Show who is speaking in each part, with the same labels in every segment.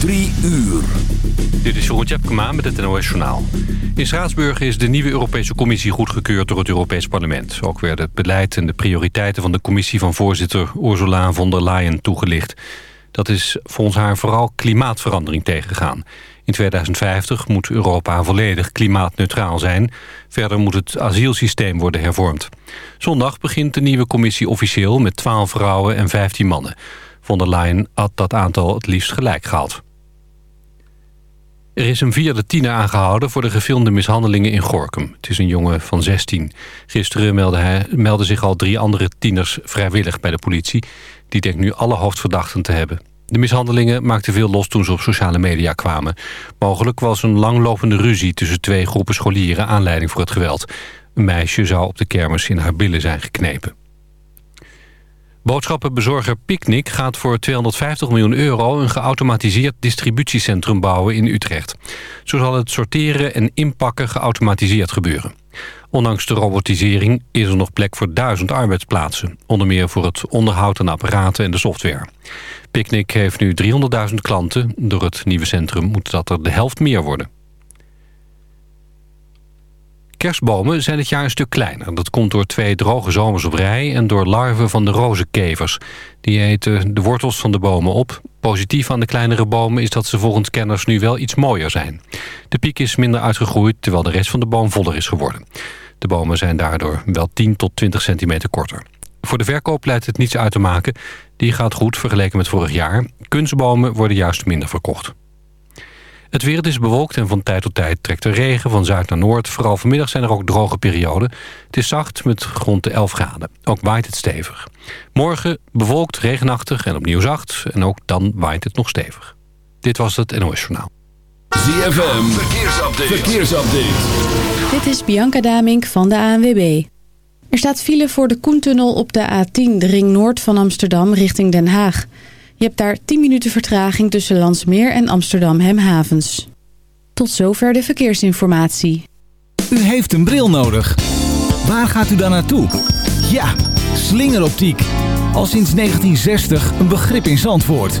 Speaker 1: Drie uur.
Speaker 2: Dit is Jeroen Tjepkema met het NOS Journaal. In Straatsburg is de nieuwe Europese Commissie goedgekeurd door het Europees Parlement. Ook werden het beleid en de prioriteiten van de commissie van voorzitter Ursula von der Leyen toegelicht. Dat is volgens haar vooral klimaatverandering tegengaan. In 2050 moet Europa volledig klimaatneutraal zijn. Verder moet het asielsysteem worden hervormd. Zondag begint de nieuwe commissie officieel met 12 vrouwen en 15 mannen. Von der Leyen had dat aantal het liefst gelijk gehaald. Er is een vierde tiener aangehouden voor de gefilmde mishandelingen in Gorkum. Het is een jongen van 16. Gisteren meldden, zich al drie andere tieners vrijwillig bij de politie. Die denkt nu alle hoofdverdachten te hebben. De mishandelingen maakten veel los toen ze op sociale media kwamen. Mogelijk was een langlopende ruzie tussen twee groepen scholieren aanleiding voor het geweld. Een meisje zou op de kermis in haar billen zijn geknepen. Boodschappenbezorger Picnic gaat voor 250 miljoen euro... een geautomatiseerd distributiecentrum bouwen in Utrecht. Zo zal het sorteren en inpakken geautomatiseerd gebeuren. Ondanks de robotisering is er nog plek voor duizend arbeidsplaatsen. Onder meer voor het onderhoud aan apparaten en de software. Picnic heeft nu 300.000 klanten. Door het nieuwe centrum moet dat er de helft meer worden. Kerstbomen zijn dit jaar een stuk kleiner. Dat komt door twee droge zomers op rij en door larven van de rozenkevers. Die eten de wortels van de bomen op. Positief aan de kleinere bomen is dat ze volgens kenners nu wel iets mooier zijn. De piek is minder uitgegroeid terwijl de rest van de boom voller is geworden. De bomen zijn daardoor wel 10 tot 20 centimeter korter. Voor de verkoop leidt het niets uit te maken. Die gaat goed vergeleken met vorig jaar. Kunstbomen worden juist minder verkocht. Het weer is bewolkt en van tijd tot tijd trekt er regen van zuid naar noord. Vooral vanmiddag zijn er ook droge perioden. Het is zacht met rond de 11 graden. Ook waait het stevig. Morgen bewolkt, regenachtig en opnieuw zacht. En ook dan waait het nog stevig. Dit was het NOS Journaal.
Speaker 1: ZFM, verkeersupdate. verkeersupdate.
Speaker 3: Dit is Bianca Damink van de ANWB. Er staat file voor de Koentunnel op de A10, de ring noord van Amsterdam richting Den Haag. Je hebt daar 10 minuten vertraging tussen Landsmeer en Amsterdam Hemhavens. Tot zover de verkeersinformatie.
Speaker 4: U heeft een bril nodig. Waar gaat u dan naartoe? Ja, slingeroptiek. Al sinds 1960 een begrip in Zandvoort.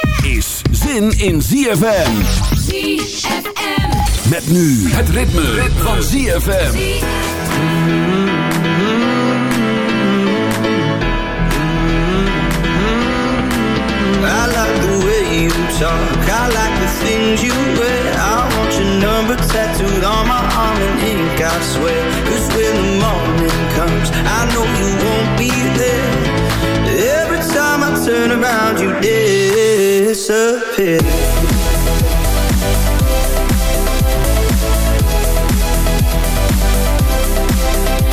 Speaker 1: zin in ZFM.
Speaker 5: ZFM.
Speaker 1: Met nu het ritme, van ZFM.
Speaker 6: I like the way you talk. I like the things you wear. I want your number tattooed on my arm in ink. I swear. Cause when the morning comes, I know you won't be there. Every time I turn around, you disappear.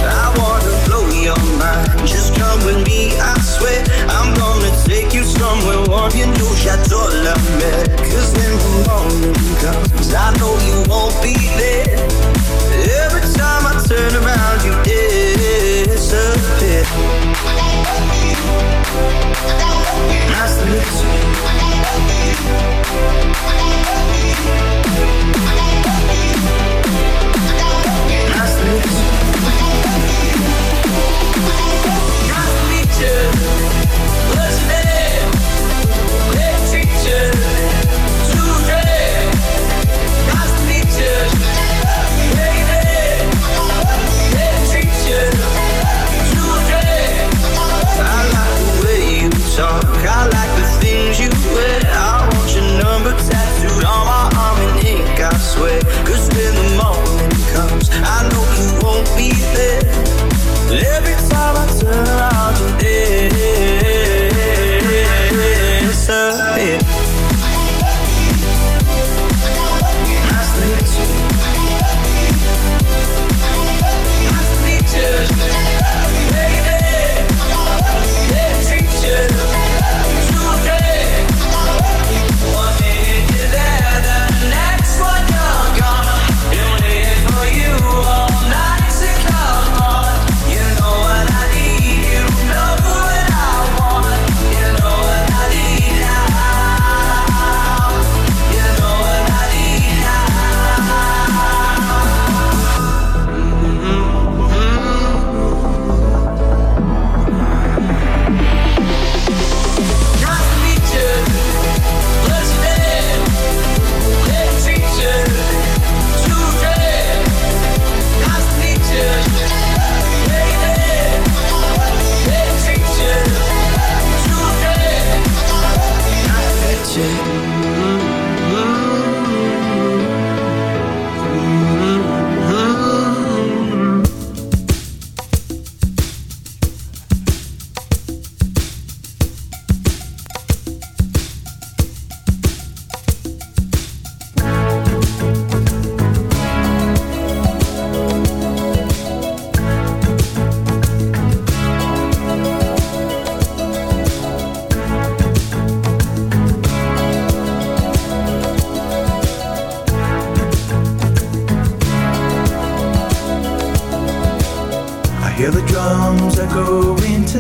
Speaker 6: I wanna blow your mind. Just come with
Speaker 5: me, I swear I'm gonna take you somewhere You know Cause when the morning comes I know you won't be there. Every time I turn around You disappear. Thank you.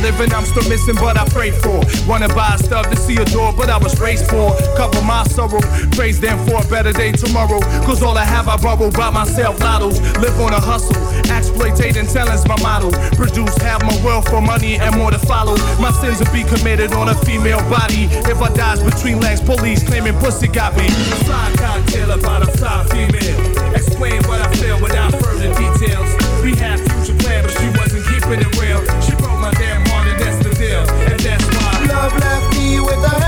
Speaker 7: living I'm still missing, but I prayed for. Wanna buy stuff to see a door, but I was raised for. Cover my sorrow, praise them for a better day tomorrow. Cause all I have, I borrow by myself. Lottos, live on a hustle. Exploitating talent's my model. Produce half my wealth for money and more to follow. My sins will be committed on a female body. If I dies between legs, police claiming pussy got me. Fly cocktail about a fly female. Explain what I feel without further details. We had future plans, but she wasn't keeping it real. She and that's. Why
Speaker 6: Love left me with a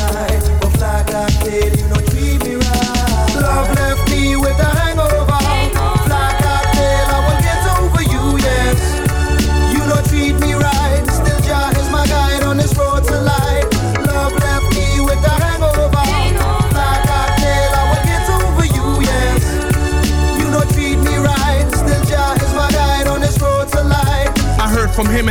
Speaker 6: said you
Speaker 7: know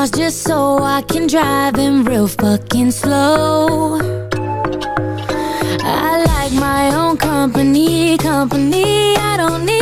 Speaker 8: Cars just so I can drive them real fucking slow. I like my own company, company, I don't need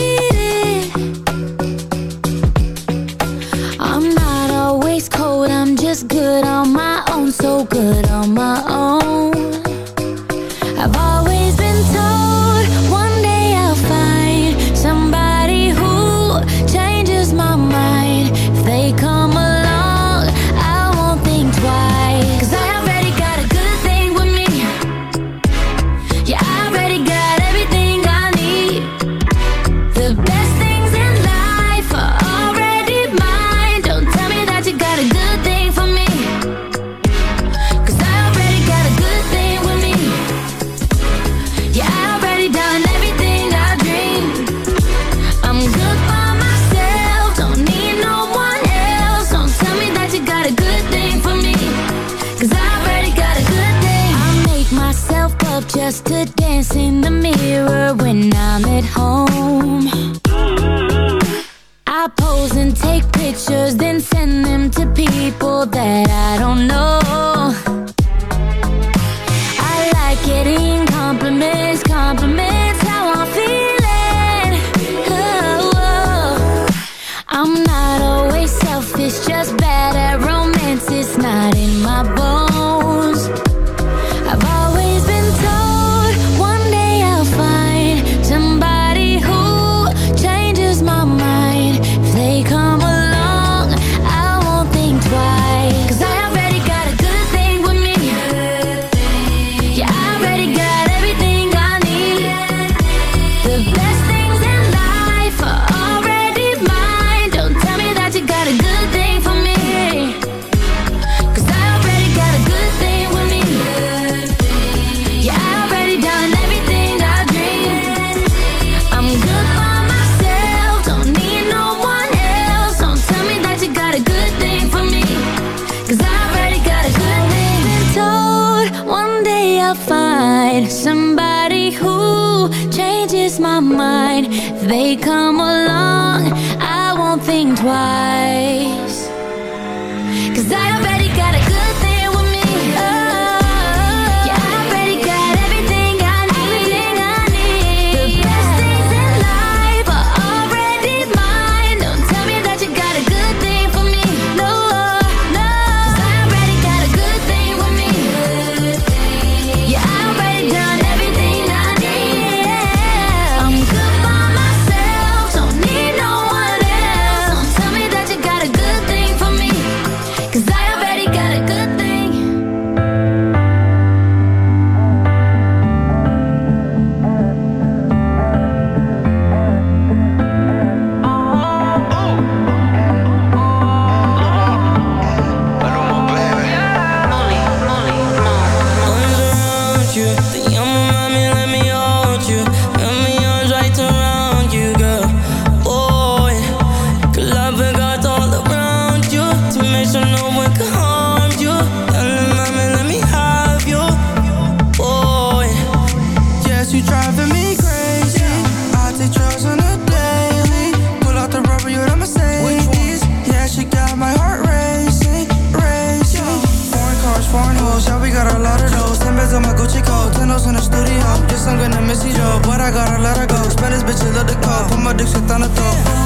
Speaker 9: dus zit aan het top.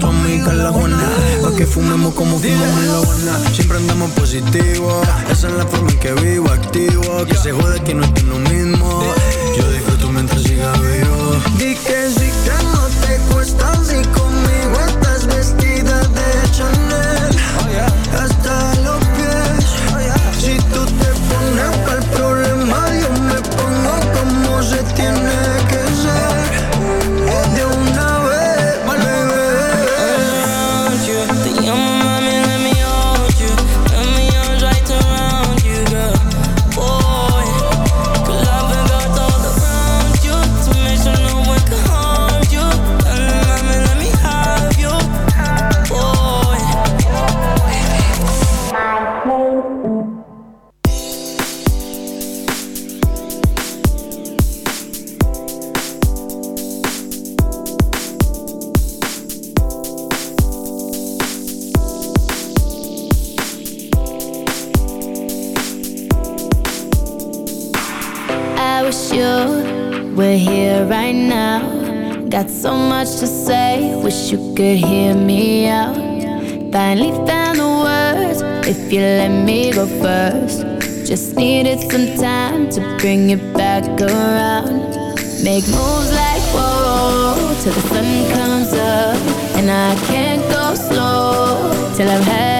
Speaker 9: tu amiga la buena. Pa' que fumemos como fumamos en la buena. Siempre andamos positivo. Esa es la forma en que vivo, activo. Que se jode que no estoy lo mismo. Yo disfruto mientras siga vivo. Di sí, que
Speaker 8: could hear me out. Finally found the words If you let me go first. Just needed some time to bring it back around. Make moves like whoa, Till the sun comes up. And I can't go slow Till I've had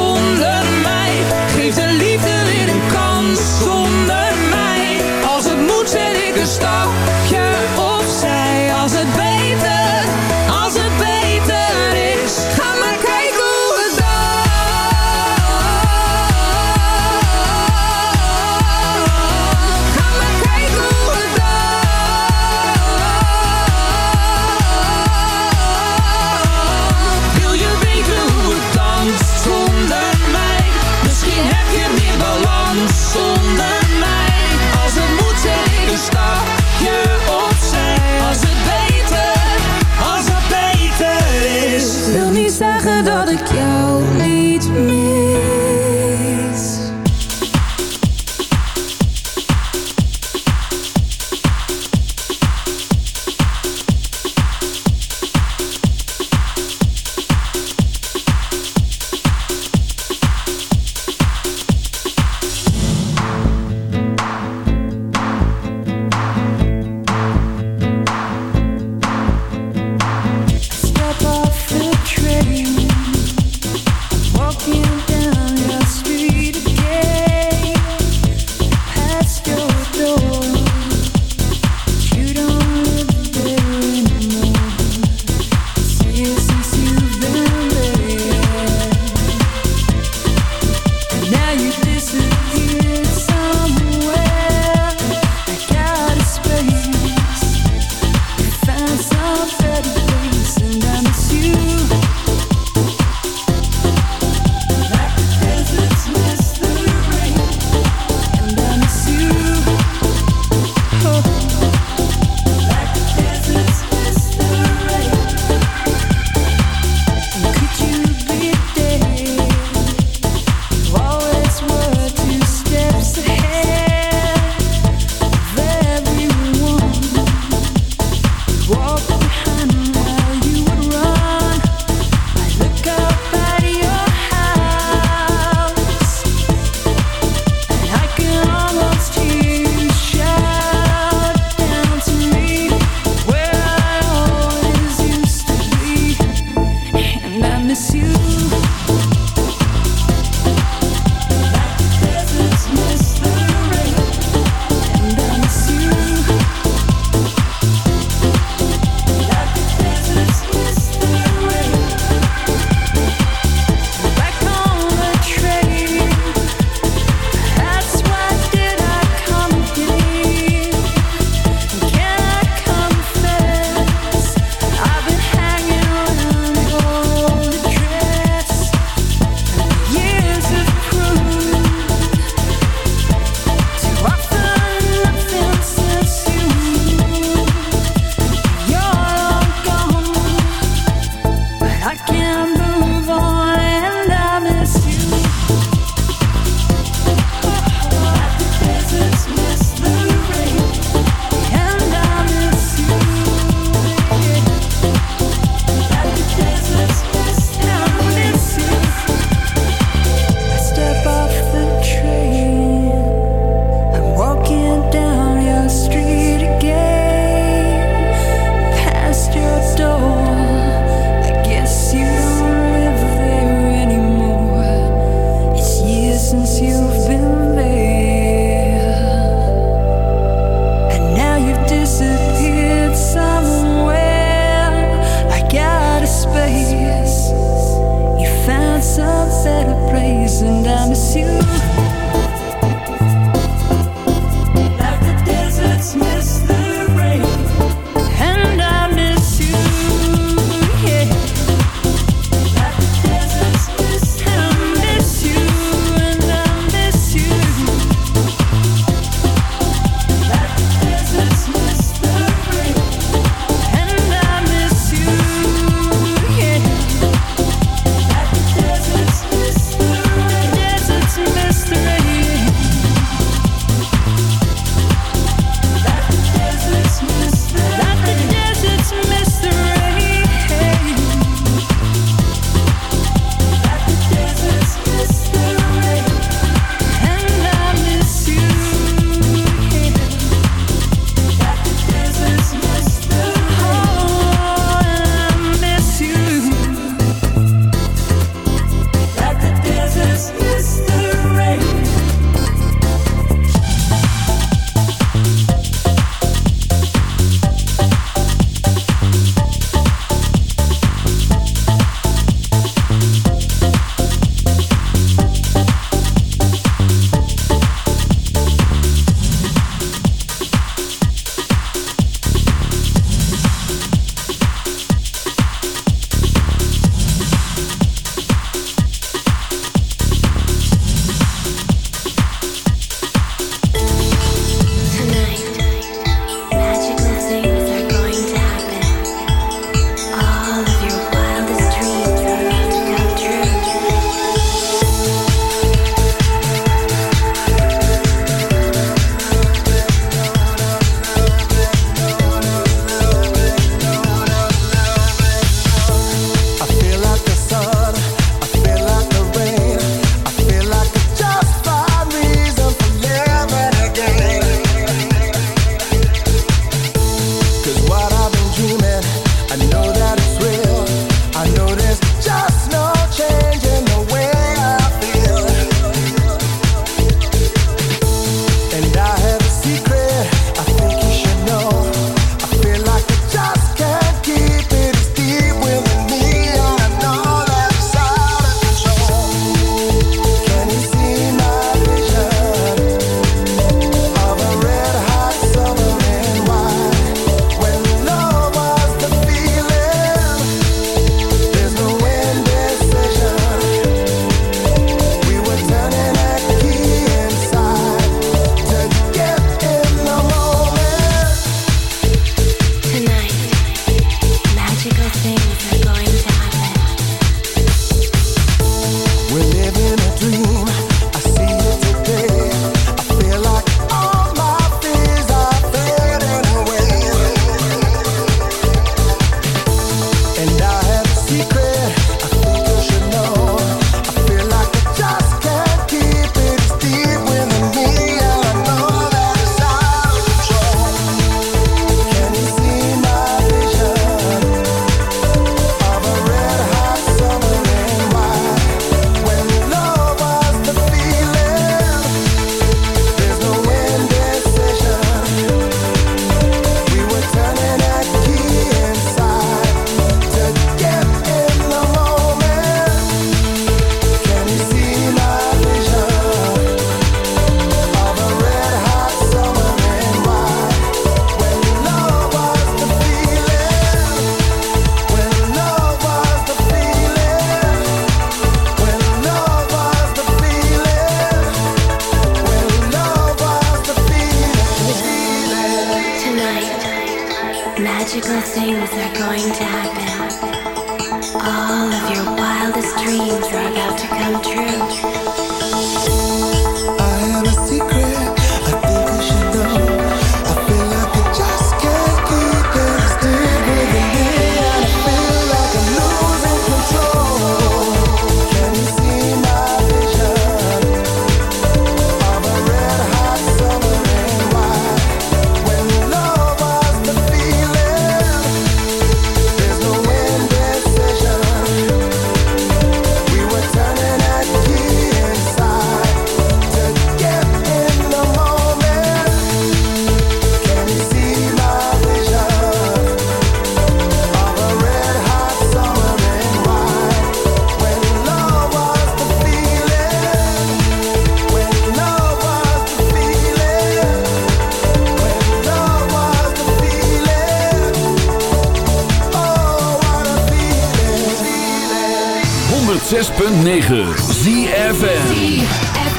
Speaker 1: 106.9 ZFM.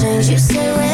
Speaker 10: Change. You say
Speaker 8: when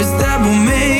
Speaker 11: Promise that we'll make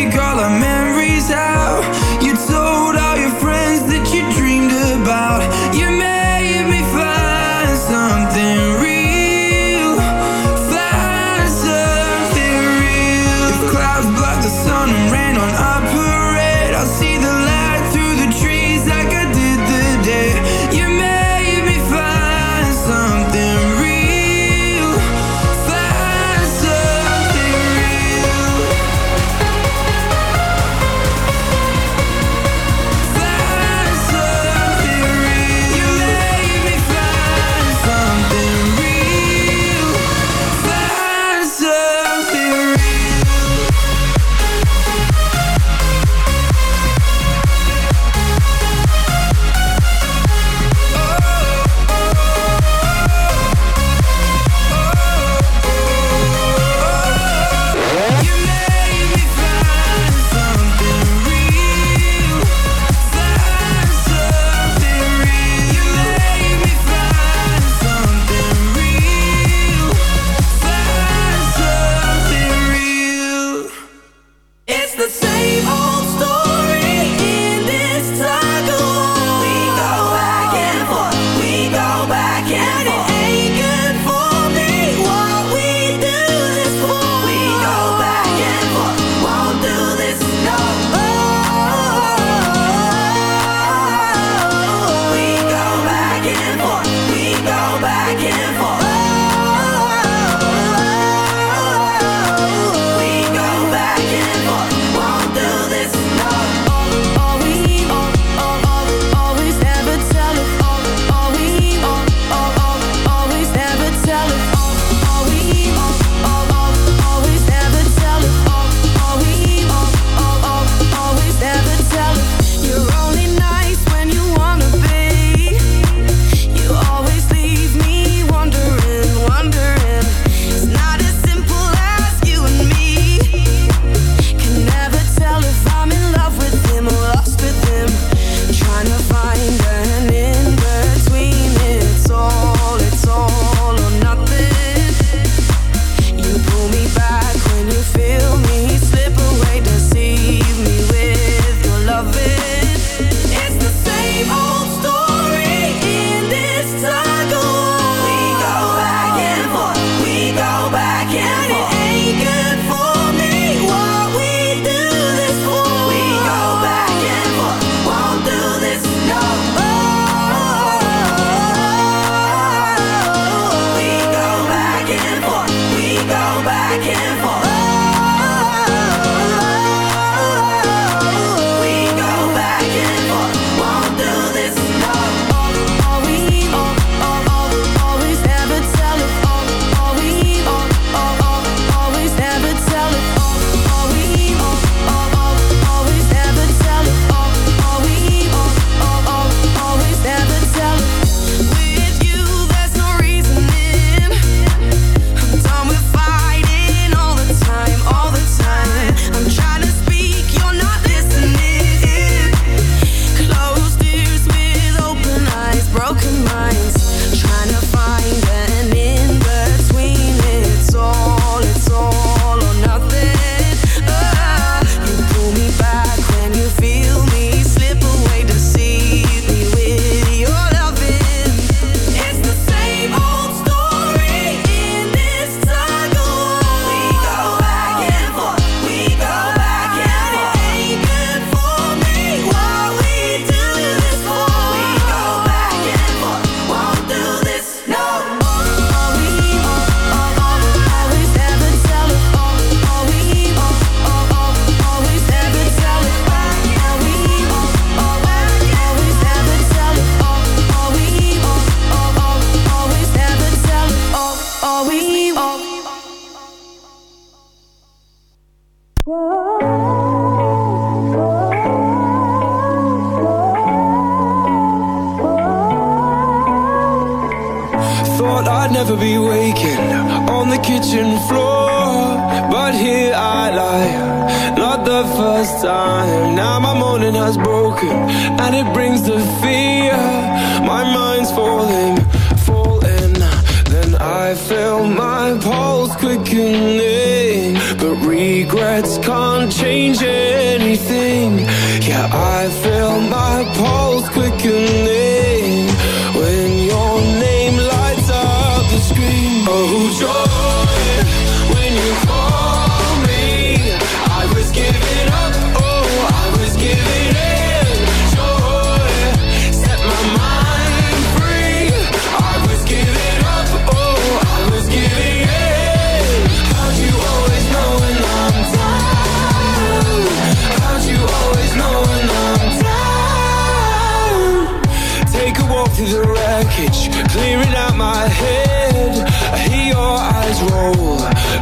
Speaker 11: the
Speaker 12: wreckage, clearing out my head. I hear your eyes roll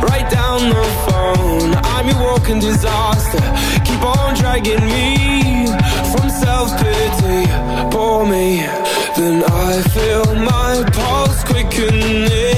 Speaker 12: right down the phone. I'm your walking disaster. Keep on dragging me from self pity. Bore me, then I feel my pulse quickening.